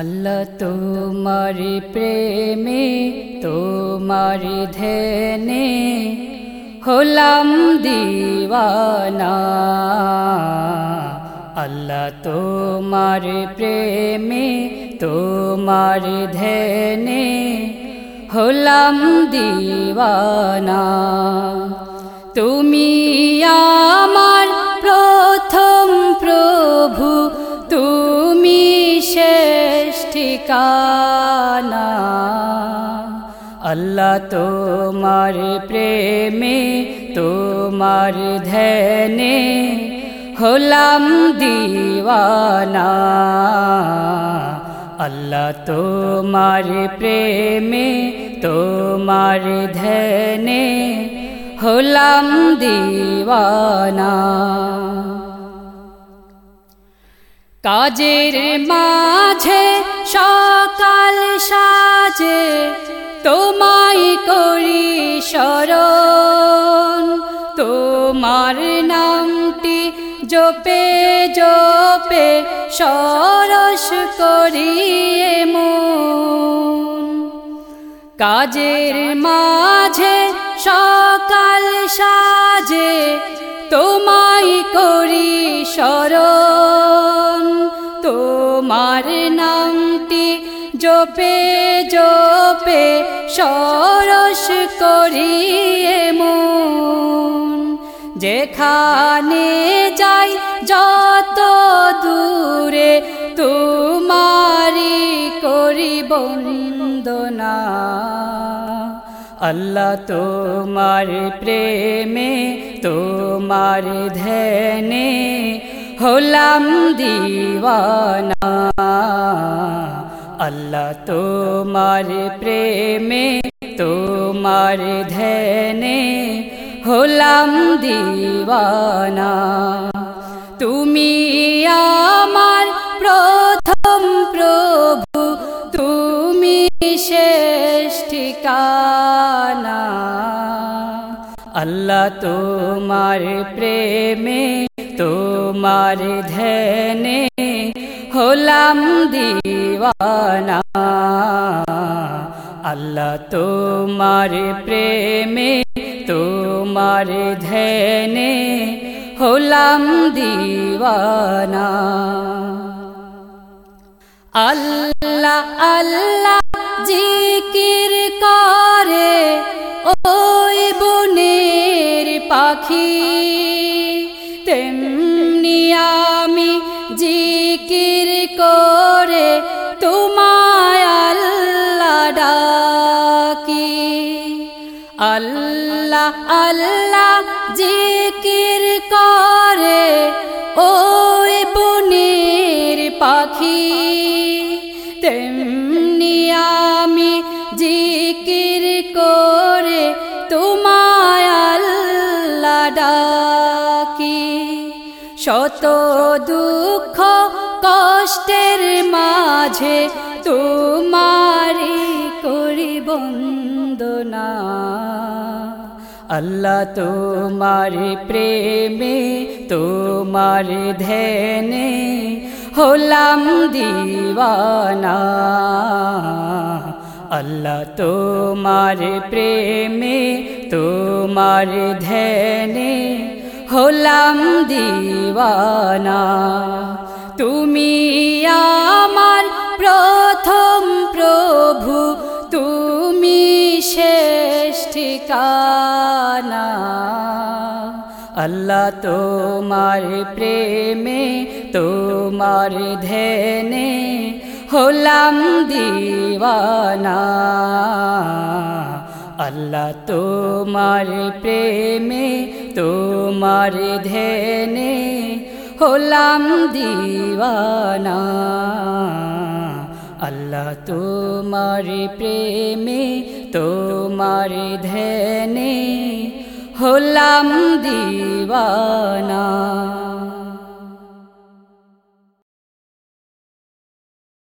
আল্লাহ তোমার প্রেমে, তোমার ধ্যানে হলাম দিওয়ানা। আল্লাহ তোমার প্রেমে, তোমার ধ্যানে হলাম দিওয়ানা। তুমি আমার ঠিকানা আল্লাহ তোমার প্রেমে, তোমার ধ্যানে হলাম দিওয়ানা। আল্লাহ তোমার প্রেমে, তোমার ধ্যানে হলাম দিওয়ানা। কাজের মাঝে সকাল সাজে তোমায় করি স্মরণ তোমার নামটি জপে জপে সরস করি মন। কাজের মাঝে সকাল সাজে তোমায় করি স্মরণ তোমার নামটি জপে জপে সরস করি মন। যেখানে যাই যত দূরে তোমারি করি বন্দনা। আল্লাহ তোমার প্রেমে, তোমার ধ্যানে হলাম দিওয়ানা। আল্লাহ তোমার প্রেমে, তোমার ধ্যানে হলাম দিওয়ানা। তুমি আমার প্রথম প্রভু, তুমি শেষ ঠিকানা। আল্লাহ তোমার প্রেমে, তোমার ধ্যানে হলাম দিওয়ানা। আল্লাহ তোমার প্রেমে, তোমার ধ্যানে হলাম দিওয়ানা। আল্লাহ আল্লাহ জিকির করে, ওই বনের পাখি তোমায় আল্লাহ ডাকি। আল্লাহ আল্লাহ জিকির করে ওই বনের পাখি। তেমনি আমি জিকির করে তোমায় আল্লাহ ডাকি। শত দুঃখ কষ্টের মাঝে তোমারি করি বন্দনা। আল্লাহ তোমার প্রেমে, তোমার ধ্যানে হলাম দিওয়ানা। আল্লাহ তোমার প্রেমে, তোমার ধ্যানে হলাম দিওয়ানা। তুমি আমার প্রথম প্রভু, তুমি শেষ আল্লাহ তোমার প্রেমে, তোমার ধ্যানে হলাম দিওয়ানা। আল্লাহ তোমার প্রেমে, তোমার ধ্যানে হলাম দিওয়ানা। আল্লাহ তোমার প্রেমে তোমার ধ্যানে হলাম দিওয়ানা।